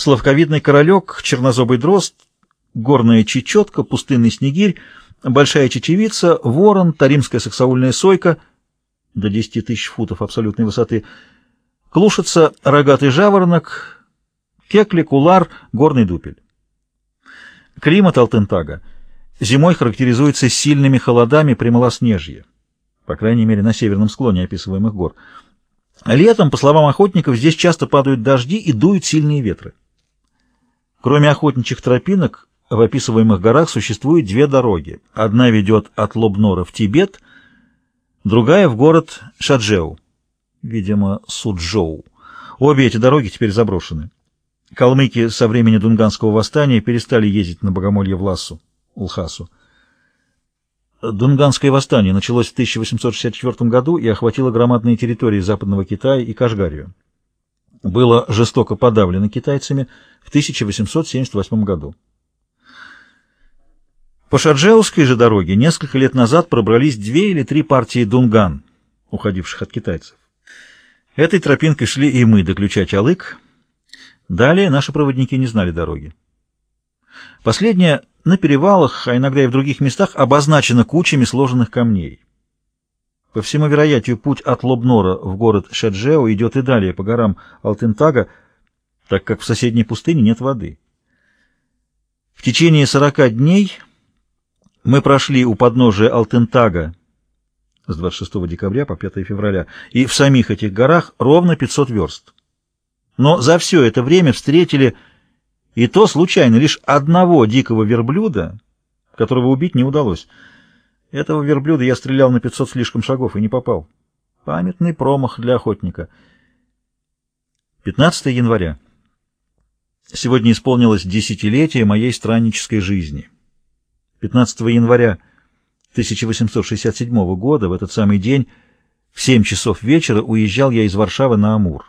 Славковидный королек, чернозобый дрозд, горная чечетка, пустынный снегирь, большая чечевица, ворон, таримская саксаульная сойка до 10 тысяч футов абсолютной высоты, клушица, рогатый жаворонок, кекли, кулар, горный дупель. Климат Алтентага зимой характеризуется сильными холодами при малоснежье, по крайней мере на северном склоне описываемых гор. Летом, по словам охотников, здесь часто падают дожди и дуют сильные ветры. Кроме охотничьих тропинок, в описываемых горах существует две дороги. Одна ведет от Лобнора в Тибет, другая в город Шаджеу, видимо, Суджоу. Обе эти дороги теперь заброшены. Калмыки со времени Дунганского восстания перестали ездить на богомолье в Лассу, Улхасу. Дунганское восстание началось в 1864 году и охватило громадные территории Западного Китая и Кашгарию. Было жестоко подавлено китайцами в 1878 году. По Шаджеускай же дороге несколько лет назад пробрались две или три партии дунган, уходивших от китайцев. Этой тропинкой шли и мы до ключа Чалык. Далее наши проводники не знали дороги. Последняя на перевалах, а иногда и в других местах, обозначена кучами сложенных камней. По всему вероятию, путь от Лобнора в город Шаджео идет и далее по горам Алтентага, так как в соседней пустыне нет воды. В течение 40 дней мы прошли у подножия Алтентага с 26 декабря по 5 февраля, и в самих этих горах ровно 500 верст. Но за все это время встретили и то случайно лишь одного дикого верблюда, которого убить не удалось. Этого верблюда я стрелял на 500 слишком шагов и не попал. Памятный промах для охотника. 15 января. Сегодня исполнилось десятилетие моей страннической жизни. 15 января 1867 года, в этот самый день, в 7 часов вечера, уезжал я из Варшавы на Амур.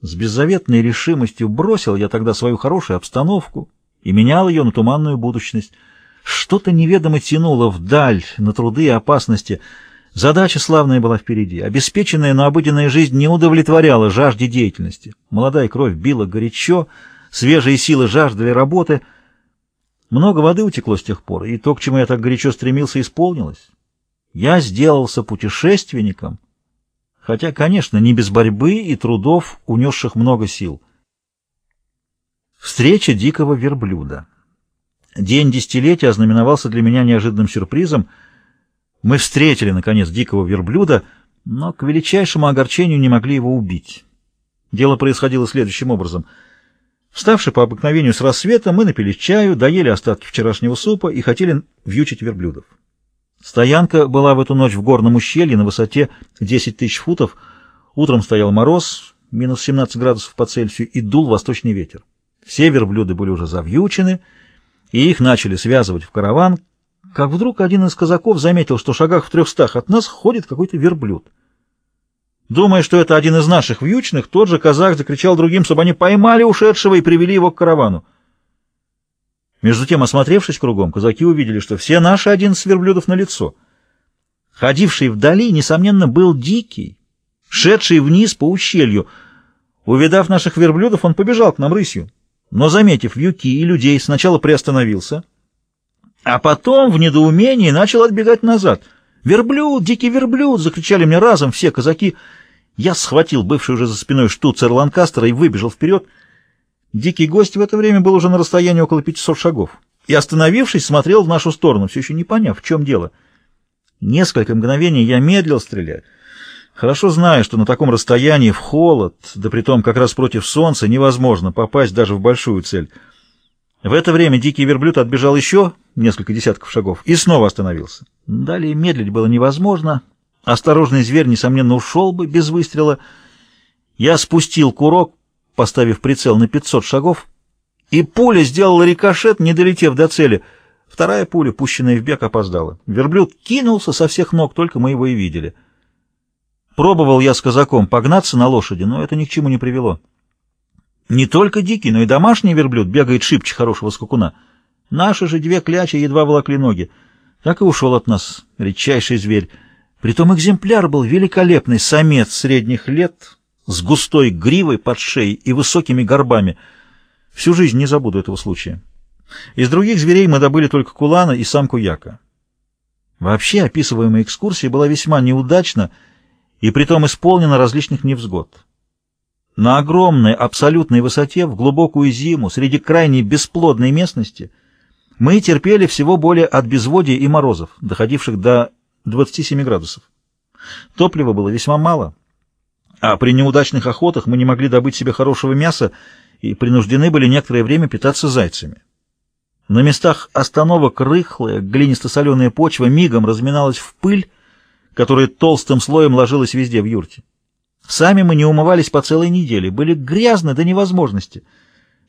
С беззаветной решимостью бросил я тогда свою хорошую обстановку и менял ее на туманную будущность. Что-то неведомо тянуло вдаль, на труды и опасности. Задача славная была впереди. Обеспеченная, но обыденная жизнь не удовлетворяла жажде деятельности. Молодая кровь била горячо, свежие силы жаждали работы. Много воды утекло с тех пор, и то, к чему я так горячо стремился, исполнилось. Я сделался путешественником — хотя, конечно, не без борьбы и трудов, унесших много сил. Встреча дикого верблюда. День десятилетия ознаменовался для меня неожиданным сюрпризом. Мы встретили, наконец, дикого верблюда, но к величайшему огорчению не могли его убить. Дело происходило следующим образом. Вставши по обыкновению с рассвета, мы напились чаю, доели остатки вчерашнего супа и хотели вьючить верблюдов. Стоянка была в эту ночь в горном ущелье на высоте 10 тысяч футов. Утром стоял мороз, минус 17 градусов по Цельсию, и дул восточный ветер. Все верблюды были уже завьючены, и их начали связывать в караван, как вдруг один из казаков заметил, что в шагах в трехстах от нас ходит какой-то верблюд. Думая, что это один из наших вьючных, тот же казак закричал другим, чтобы они поймали ушедшего и привели его к каравану. Между тем, осмотревшись кругом, казаки увидели, что все наши одиннадцать верблюдов на лицо. Ходивший вдали, несомненно, был дикий, шедший вниз по ущелью. Увидав наших верблюдов, он побежал к нам рысью, но, заметив вьюки и людей, сначала приостановился, а потом в недоумении начал отбегать назад. «Верблюд! Дикий верблюд!» — закричали мне разом все казаки. Я схватил бывший уже за спиной штуцер Ланкастера и выбежал вперед — Дикий гость в это время был уже на расстоянии около 500 шагов и, остановившись, смотрел в нашу сторону, все еще не поняв, в чем дело. Несколько мгновений я медлил стрелять, хорошо зная, что на таком расстоянии в холод, да притом как раз против солнца, невозможно попасть даже в большую цель. В это время дикий верблюд отбежал еще несколько десятков шагов и снова остановился. Далее медлить было невозможно. Осторожный зверь, несомненно, ушел бы без выстрела. Я спустил курок, поставив прицел на 500 шагов, и пуля сделала рикошет, не долетев до цели. Вторая пуля, пущенная в бег, опоздала. Верблюд кинулся со всех ног, только мы его и видели. Пробовал я с казаком погнаться на лошади, но это ни к чему не привело. Не только дикий, но и домашний верблюд бегает шибче хорошего скакуна. Наши же две клячи едва волокли ноги. Так и ушел от нас редчайший зверь. Притом экземпляр был великолепный самец средних лет, с густой гривой под шеей и высокими горбами. Всю жизнь не забуду этого случая. Из других зверей мы добыли только кулана и самку яка. Вообще описываемая экскурсия была весьма неудачна и притом исполнена различных невзгод. На огромной абсолютной высоте, в глубокую зиму, среди крайней бесплодной местности, мы терпели всего более от безводия и морозов, доходивших до 27 градусов. Топлива было весьма мало, а при неудачных охотах мы не могли добыть себе хорошего мяса и принуждены были некоторое время питаться зайцами. На местах остановок рыхлая, глинисто-соленая почва мигом разминалась в пыль, которая толстым слоем ложилась везде в юрте. Сами мы не умывались по целой неделе, были грязны до невозможности.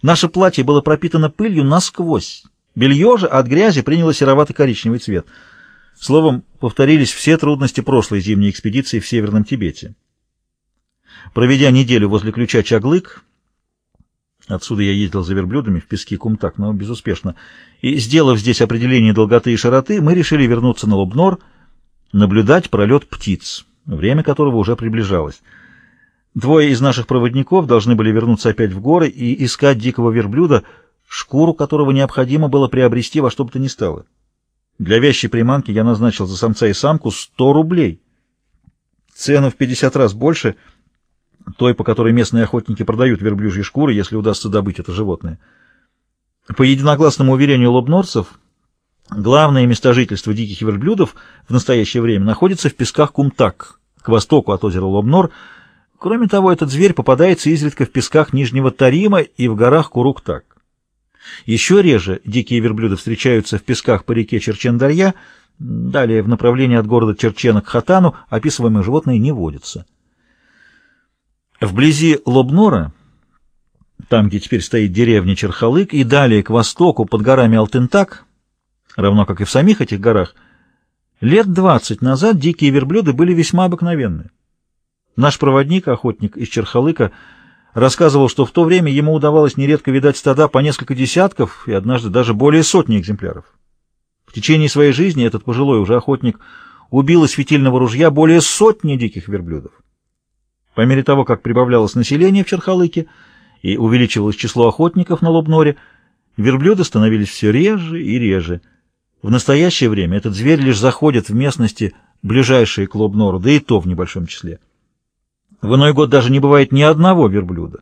Наше платье было пропитано пылью насквозь. Белье же от грязи приняло серовато-коричневый цвет. Словом, повторились все трудности прошлой зимней экспедиции в Северном Тибете. Проведя неделю возле ключа Чаглык, Отсюда я ездил за верблюдами в пески Кумтак, но безуспешно. И, сделав здесь определение долготы и широты, мы решили вернуться на Лобнор, наблюдать пролет птиц, время которого уже приближалось. Двое из наших проводников должны были вернуться опять в горы и искать дикого верблюда, шкуру которого необходимо было приобрести во что бы то ни стало. Для вящей приманки я назначил за самца и самку 100 рублей. Цену в 50 раз больше — той, по которой местные охотники продают верблюжьи шкуры, если удастся добыть это животное. По единогласному уверению лобнорцев, главное место жительства диких верблюдов в настоящее время находится в песках Кумтак, к востоку от озера Лобнор. Кроме того, этот зверь попадается изредка в песках Нижнего Тарима и в горах Куруктак. Еще реже дикие верблюды встречаются в песках по реке Черчендарья, далее в направлении от города Черчена к Хатану описываемые животные не водятся. Вблизи Лобнора, там, где теперь стоит деревня Черхалык, и далее к востоку, под горами Алтентак, равно как и в самих этих горах, лет двадцать назад дикие верблюды были весьма обыкновенны. Наш проводник, охотник из Черхалыка, рассказывал, что в то время ему удавалось нередко видать стада по несколько десятков и однажды даже более сотни экземпляров. В течение своей жизни этот пожилой уже охотник убил из фитильного ружья более сотни диких верблюдов. По мере того, как прибавлялось население в Черхалыке и увеличивалось число охотников на Лобноре, верблюды становились все реже и реже. В настоящее время этот зверь лишь заходит в местности, ближайшие к Лобнору, да и то в небольшом числе. В иной год даже не бывает ни одного верблюда.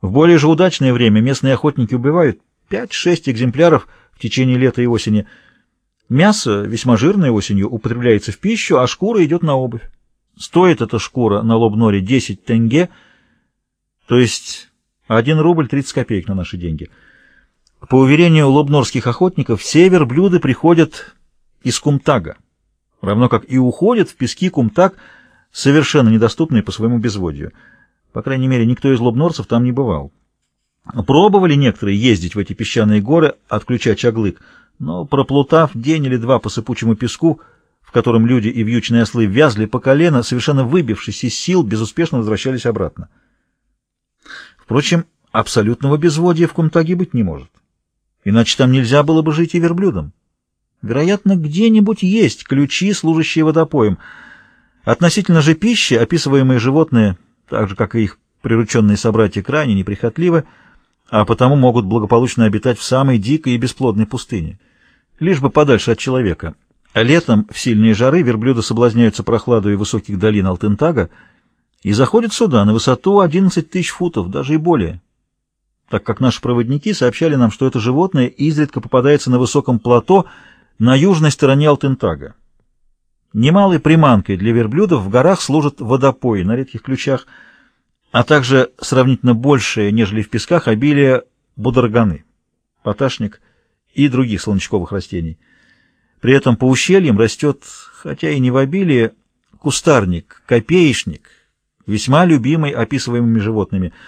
В более же удачное время местные охотники убивают 5-6 экземпляров в течение лета и осени. Мясо, весьма жирное осенью, употребляется в пищу, а шкура идет на обувь. Стоит эта шкура на лобноре 10 тенге, то есть 1 рубль 30 копеек на наши деньги. По уверению лобнорских охотников, все верблюды приходят из Кумтага, равно как и уходят в пески Кумтаг, совершенно недоступные по своему безводью. По крайней мере, никто из лобнорцев там не бывал. Пробовали некоторые ездить в эти песчаные горы, отключать чаглык, но, проплутав день или два по сыпучему песку, в котором люди и вьючные ослы вязли по колено, совершенно выбившись из сил, безуспешно возвращались обратно. Впрочем, абсолютного безводья в Кумтаге быть не может. Иначе там нельзя было бы жить и верблюдом. Вероятно, где-нибудь есть ключи, служащие водопоем. Относительно же пищи, описываемые животные, так же, как и их прирученные собратья, крайне неприхотливы, а потому могут благополучно обитать в самой дикой и бесплодной пустыне, лишь бы подальше от человека — летом в сильные жары верблюды соблазняются прохладой высоких долин Алтентага и заходят сюда на высоту 11 тысяч футов, даже и более, так как наши проводники сообщали нам, что это животное изредка попадается на высоком плато на южной стороне Алтентага. Немалой приманкой для верблюдов в горах служат водопои на редких ключах, а также сравнительно большее, нежели в песках, обилие бударганы, поташник и других солончаковых растений. При этом по ущельям растет, хотя и не в обилии, кустарник, копеечник, весьма любимый описываемыми животными –